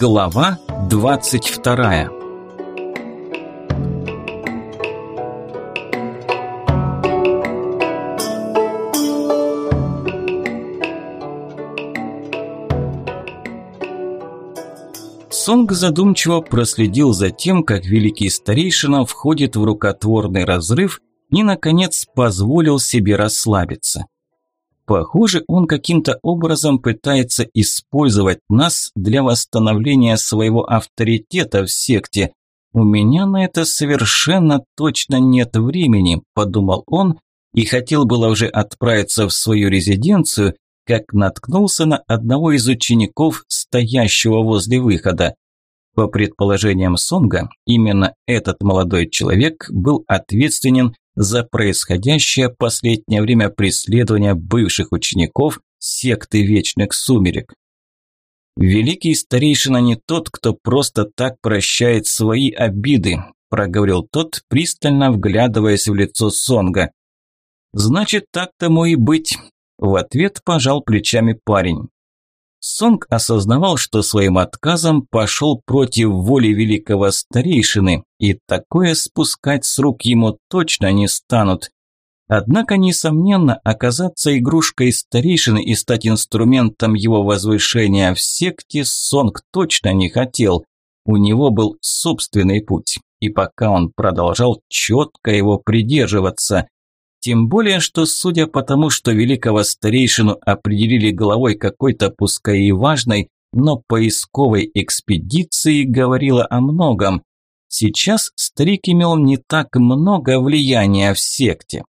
Глава 22 Сонг задумчиво проследил за тем, как великий старейшина входит в рукотворный разрыв и, наконец, позволил себе расслабиться. Похоже, он каким-то образом пытается использовать нас для восстановления своего авторитета в секте. У меня на это совершенно точно нет времени, подумал он и хотел было уже отправиться в свою резиденцию, как наткнулся на одного из учеников, стоящего возле выхода. По предположениям Сонга, именно этот молодой человек был ответственен за происходящее последнее время преследование бывших учеников секты Вечных Сумерек. «Великий старейшина не тот, кто просто так прощает свои обиды», проговорил тот, пристально вглядываясь в лицо Сонга. «Значит, так тому и быть», в ответ пожал плечами парень. Сонг осознавал, что своим отказом пошел против воли великого старейшины, и такое спускать с рук ему точно не станут. Однако, несомненно, оказаться игрушкой старейшины и стать инструментом его возвышения в секте Сонг точно не хотел. У него был собственный путь, и пока он продолжал четко его придерживаться. Тем более, что судя по тому, что великого старейшину определили главой какой-то пускай и важной, но поисковой экспедиции говорило о многом. Сейчас старик имел не так много влияния в секте.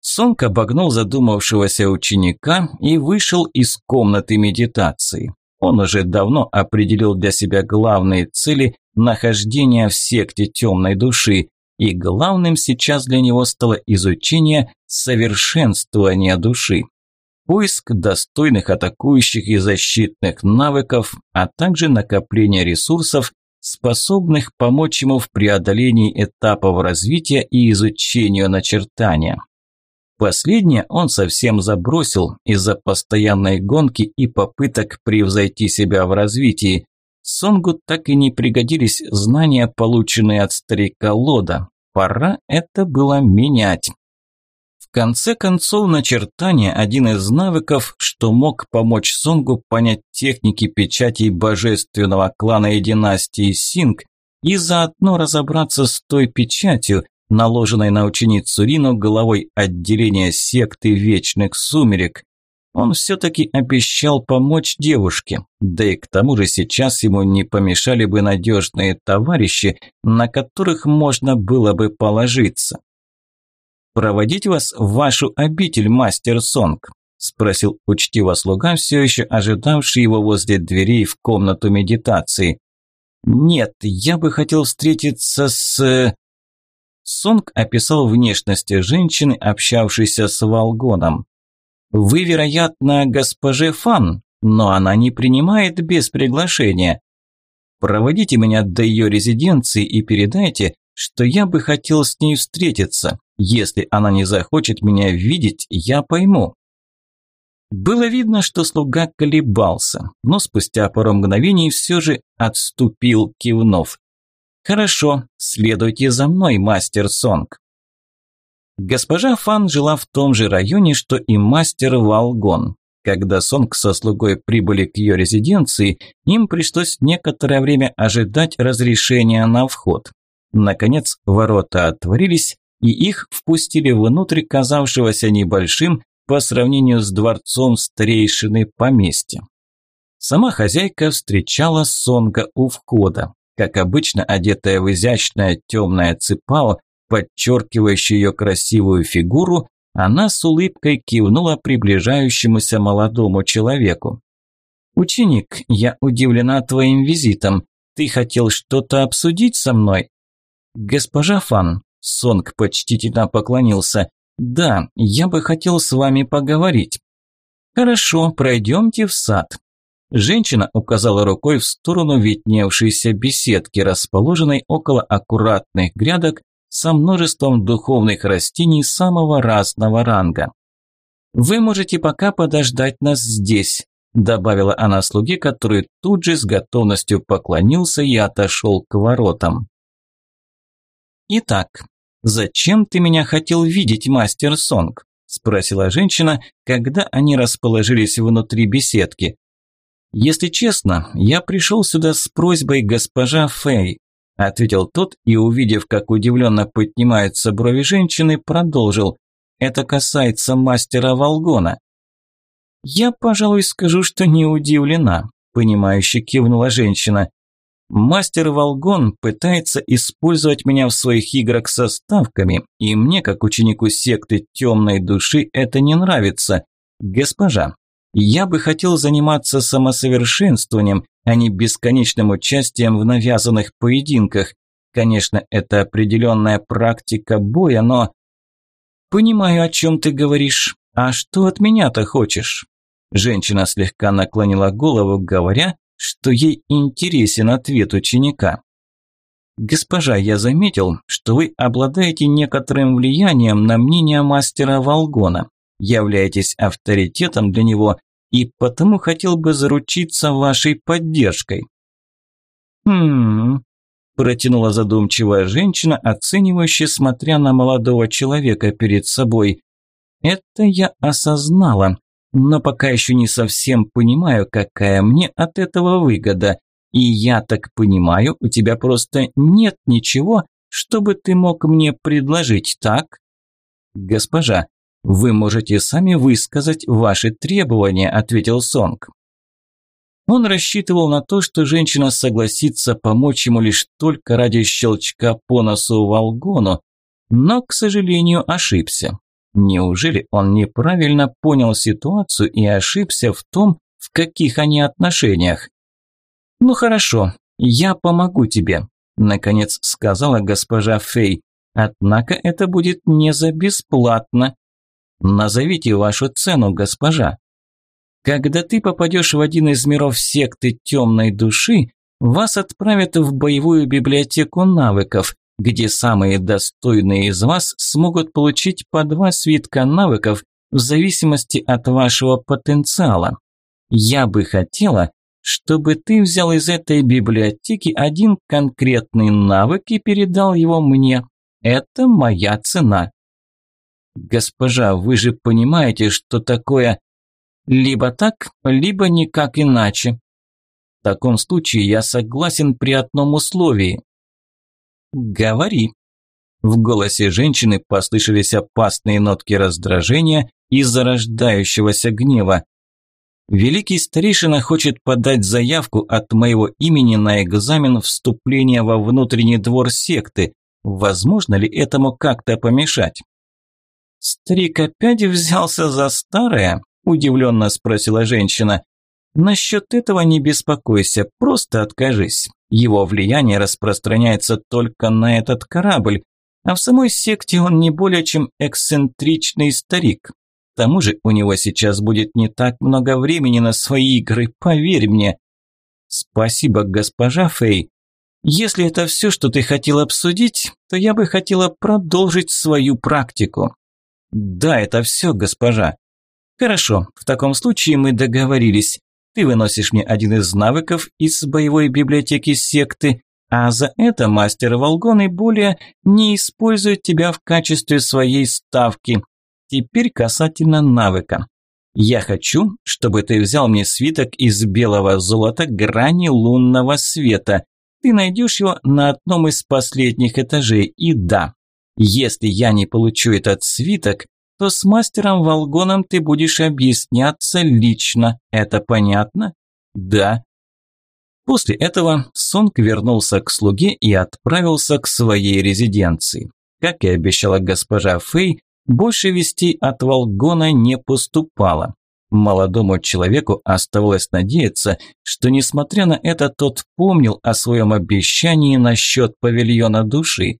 Сонг обогнул задумавшегося ученика и вышел из комнаты медитации. Он уже давно определил для себя главные цели нахождения в секте темной души, и главным сейчас для него стало изучение совершенствования души. Поиск достойных атакующих и защитных навыков, а также накопление ресурсов, способных помочь ему в преодолении этапов развития и изучению начертания. Последнее он совсем забросил из-за постоянной гонки и попыток превзойти себя в развитии, Сонгу так и не пригодились знания, полученные от старика Лода. Пора это было менять. В конце концов, начертание – один из навыков, что мог помочь Сонгу понять техники печатей божественного клана и династии Синг и заодно разобраться с той печатью, наложенной на ученицу Рину головой отделения секты Вечных Сумерек. Он все-таки обещал помочь девушке, да и к тому же сейчас ему не помешали бы надежные товарищи, на которых можно было бы положиться. «Проводить вас в вашу обитель, мастер Сонг?» – спросил учтиво слуга, все еще ожидавший его возле дверей в комнату медитации. «Нет, я бы хотел встретиться с...» Сонг описал внешность женщины, общавшейся с Волгоном. Вы, вероятно, госпоже Фан, но она не принимает без приглашения. Проводите меня до ее резиденции и передайте, что я бы хотел с ней встретиться. Если она не захочет меня видеть, я пойму. Было видно, что слуга колебался, но спустя пару мгновений все же отступил, кивнув. «Хорошо, следуйте за мной, мастер Сонг». Госпожа Фан жила в том же районе, что и мастер Валгон. Когда Сонг со слугой прибыли к ее резиденции, им пришлось некоторое время ожидать разрешения на вход. Наконец, ворота отворились, и их впустили внутрь казавшегося небольшим по сравнению с дворцом старейшины поместья. Сама хозяйка встречала Сонга у входа. Как обычно, одетая в изящное темное цепао, подчеркивающий ее красивую фигуру, она с улыбкой кивнула приближающемуся молодому человеку. «Ученик, я удивлена твоим визитом. Ты хотел что-то обсудить со мной?» «Госпожа Фан», – Сонг почтительно поклонился, – «да, я бы хотел с вами поговорить». «Хорошо, пройдемте в сад». Женщина указала рукой в сторону видневшейся беседки, расположенной около аккуратных грядок, со множеством духовных растений самого разного ранга. Вы можете пока подождать нас здесь. добавила она слуге, который тут же с готовностью поклонился и отошел к воротам. «Итак, зачем ты меня хотел видеть, мастер Сонг?» – спросила женщина, когда они расположились внутри беседки. «Если честно, я пришел сюда с просьбой госпожа Фэй», – ответил тот и, увидев, как удивленно поднимаются брови женщины, продолжил. «Это касается мастера Волгона». «Я, пожалуй, скажу, что не удивлена», – понимающе кивнула женщина. Мастер Волгон пытается использовать меня в своих играх со ставками, и мне, как ученику секты темной души, это не нравится. Госпожа, я бы хотел заниматься самосовершенствованием, а не бесконечным участием в навязанных поединках. Конечно, это определенная практика боя, но... Понимаю, о чем ты говоришь. А что от меня-то хочешь? Женщина слегка наклонила голову, говоря, что ей интересен ответ ученика. «Госпожа, я заметил, что вы обладаете некоторым влиянием на мнение мастера Волгона, являетесь авторитетом для него и потому хотел бы заручиться вашей поддержкой». «Хм...» – протянула задумчивая женщина, оценивающе смотря на молодого человека перед собой. «Это я осознала но пока еще не совсем понимаю, какая мне от этого выгода. И я так понимаю, у тебя просто нет ничего, чтобы ты мог мне предложить, так? Госпожа, вы можете сами высказать ваши требования, ответил Сонг. Он рассчитывал на то, что женщина согласится помочь ему лишь только ради щелчка по носу Волгону, но, к сожалению, ошибся. Неужели он неправильно понял ситуацию и ошибся в том, в каких они отношениях? «Ну хорошо, я помогу тебе», – наконец сказала госпожа Фэй. «Однако это будет не за бесплатно. Назовите вашу цену, госпожа. Когда ты попадешь в один из миров секты темной души, вас отправят в боевую библиотеку навыков, где самые достойные из вас смогут получить по два свитка навыков в зависимости от вашего потенциала. Я бы хотела, чтобы ты взял из этой библиотеки один конкретный навык и передал его мне. Это моя цена. Госпожа, вы же понимаете, что такое либо так, либо никак иначе. В таком случае я согласен при одном условии. «Говори». В голосе женщины послышались опасные нотки раздражения и зарождающегося гнева. Великий старейшина хочет подать заявку от моего имени на экзамен вступления во внутренний двор секты. Возможно ли этому как-то помешать? Старик опять взялся за старое? Удивленно спросила женщина. Насчет этого не беспокойся, просто откажись. Его влияние распространяется только на этот корабль, а в самой секте он не более чем эксцентричный старик. К тому же у него сейчас будет не так много времени на свои игры, поверь мне. Спасибо, госпожа Фэй. Если это все, что ты хотел обсудить, то я бы хотела продолжить свою практику. Да, это все, госпожа. Хорошо, в таком случае мы договорились. Ты выносишь мне один из навыков из боевой библиотеки секты, а за это мастер Волгоны более не использует тебя в качестве своей ставки. Теперь касательно навыка. Я хочу, чтобы ты взял мне свиток из белого золота грани лунного света. Ты найдешь его на одном из последних этажей. И да, если я не получу этот свиток, то с мастером Волгоном ты будешь объясняться лично. Это понятно? Да. После этого Сонг вернулся к слуге и отправился к своей резиденции. Как и обещала госпожа Фэй, больше вестей от Волгона не поступало. Молодому человеку оставалось надеяться, что, несмотря на это, тот помнил о своем обещании насчет павильона души.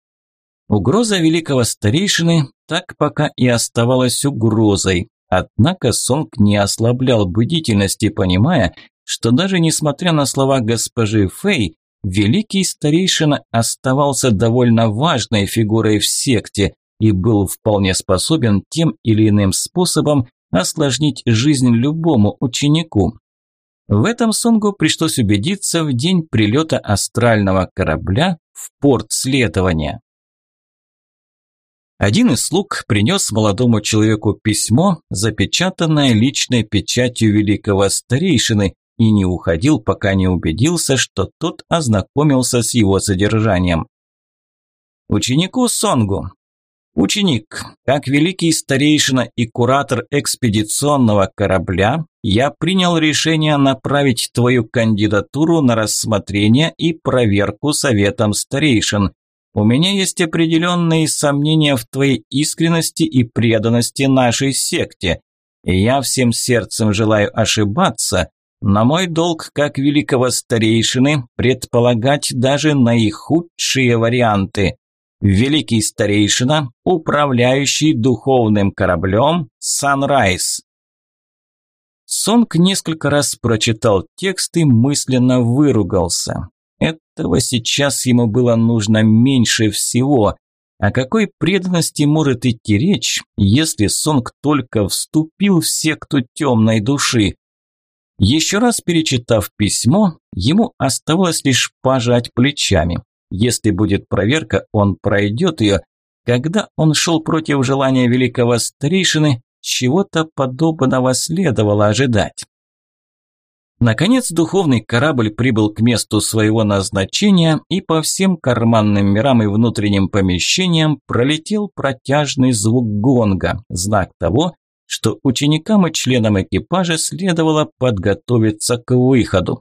Угроза великого старейшины так пока и оставалась угрозой. Однако Сонг не ослаблял бдительности, понимая, что даже несмотря на слова госпожи Фэй, великий старейшина оставался довольно важной фигурой в секте и был вполне способен тем или иным способом осложнить жизнь любому ученику. В этом Сонгу пришлось убедиться в день прилета астрального корабля в порт следования. Один из слуг принес молодому человеку письмо, запечатанное личной печатью великого старейшины, и не уходил, пока не убедился, что тот ознакомился с его содержанием. Ученику Сонгу. Ученик, как великий старейшина и куратор экспедиционного корабля, я принял решение направить твою кандидатуру на рассмотрение и проверку советом старейшин. У меня есть определенные сомнения в твоей искренности и преданности нашей секте. Я всем сердцем желаю ошибаться, но мой долг как великого старейшины предполагать даже наихудшие варианты. Великий старейшина, управляющий духовным кораблем Sunrise. Сонг несколько раз прочитал текст и мысленно выругался. Этого сейчас ему было нужно меньше всего. О какой преданности может идти речь, если Сонг только вступил в секту темной души? Еще раз перечитав письмо, ему оставалось лишь пожать плечами. Если будет проверка, он пройдет ее. Когда он шел против желания великого старейшины, чего-то подобного следовало ожидать. Наконец духовный корабль прибыл к месту своего назначения и по всем карманным мирам и внутренним помещениям пролетел протяжный звук гонга, знак того, что ученикам и членам экипажа следовало подготовиться к выходу.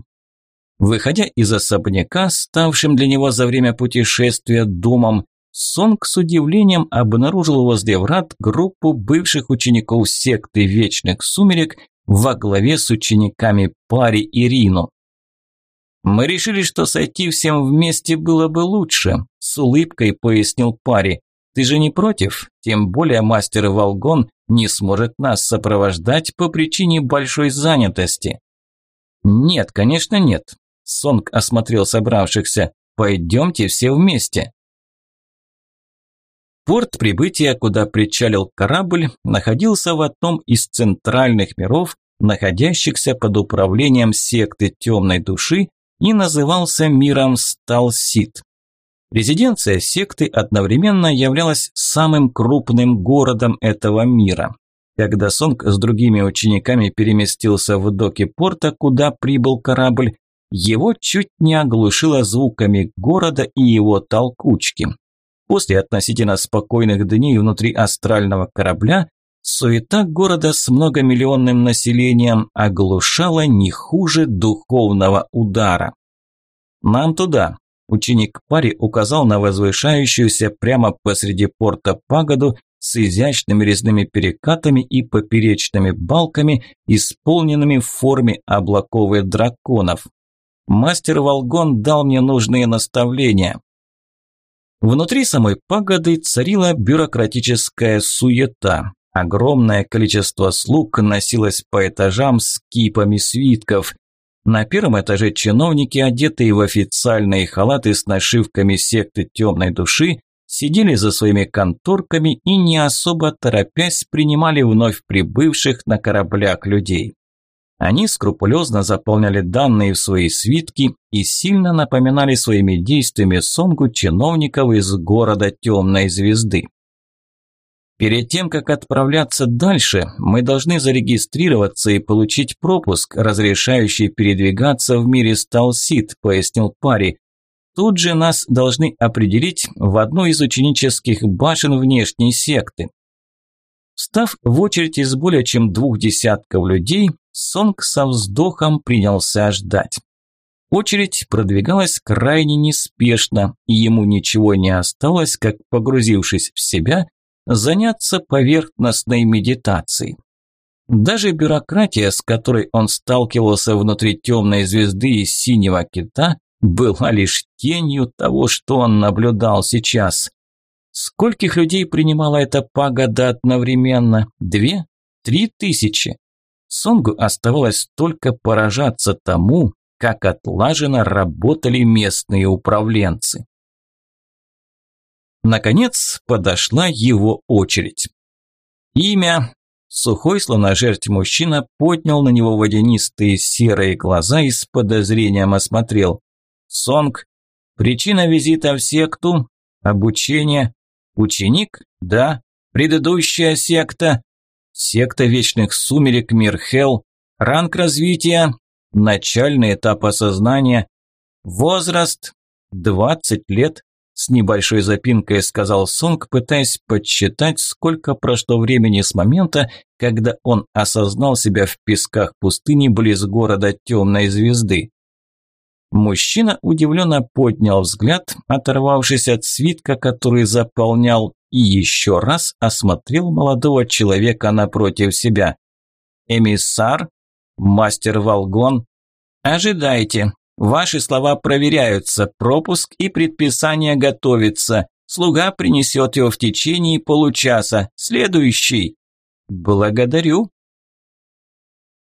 Выходя из особняка, ставшим для него за время путешествия домом, Сонг с удивлением обнаружил возле врат группу бывших учеников секты Вечных Сумерек во главе с учениками Пари и Рину. «Мы решили, что сойти всем вместе было бы лучше», – с улыбкой пояснил Пари. «Ты же не против? Тем более мастер Волгон не сможет нас сопровождать по причине большой занятости». «Нет, конечно нет», – Сонг осмотрел собравшихся. «Пойдемте все вместе». Порт прибытия, куда причалил корабль, находился в одном из центральных миров, находящихся под управлением секты темной души и назывался миром Сталсит. Резиденция секты одновременно являлась самым крупным городом этого мира. Когда Сонг с другими учениками переместился в доки порта, куда прибыл корабль, его чуть не оглушило звуками города и его толкучки. После относительно спокойных дней внутри астрального корабля суета города с многомиллионным населением оглушала не хуже духовного удара. «Нам туда», – ученик пари указал на возвышающуюся прямо посреди порта пагоду с изящными резными перекатами и поперечными балками, исполненными в форме облаков драконов. Мастер Волгон дал мне нужные наставления. Внутри самой пагоды царила бюрократическая суета. Огромное количество слуг носилось по этажам с кипами свитков. На первом этаже чиновники, одетые в официальные халаты с нашивками секты темной души, сидели за своими конторками и не особо торопясь принимали вновь прибывших на кораблях людей. Они скрупулезно заполняли данные в свои свитки и сильно напоминали своими действиями Сонгу чиновников из города Темной Звезды. Перед тем, как отправляться дальше, мы должны зарегистрироваться и получить пропуск, разрешающий передвигаться в мире Сталсит, пояснил Пари. Тут же нас должны определить в одну из ученических башен внешней секты. Став в очередь из более чем двух десятков людей, Сонг со вздохом принялся ждать. Очередь продвигалась крайне неспешно, и ему ничего не осталось, как, погрузившись в себя, заняться поверхностной медитацией. Даже бюрократия, с которой он сталкивался внутри темной звезды и синего кита, была лишь тенью того, что он наблюдал сейчас. Скольких людей принимала эта пагода одновременно? Две? Три тысячи? Сонгу оставалось только поражаться тому, как отлаженно работали местные управленцы. Наконец подошла его очередь. Имя Сухой, словно жертв мужчина, поднял на него водянистые серые глаза и с подозрением осмотрел. «Сонг, причина визита в секту? Обучение? Ученик? Да. Предыдущая секта? Секта Вечных Сумерек Мир Хелл. Ранг развития? Начальный этап осознания. Возраст? 20 лет. С небольшой запинкой сказал Сонг, пытаясь подсчитать, сколько прошло времени с момента, когда он осознал себя в песках пустыни близ города Темной Звезды. Мужчина удивленно поднял взгляд, оторвавшись от свитка, который заполнял, и еще раз осмотрел молодого человека напротив себя. «Эмиссар? Мастер Волгон? Ожидайте, Ваши слова проверяются, пропуск и предписание готовится. Слуга принесет его в течение получаса. Следующий. Благодарю.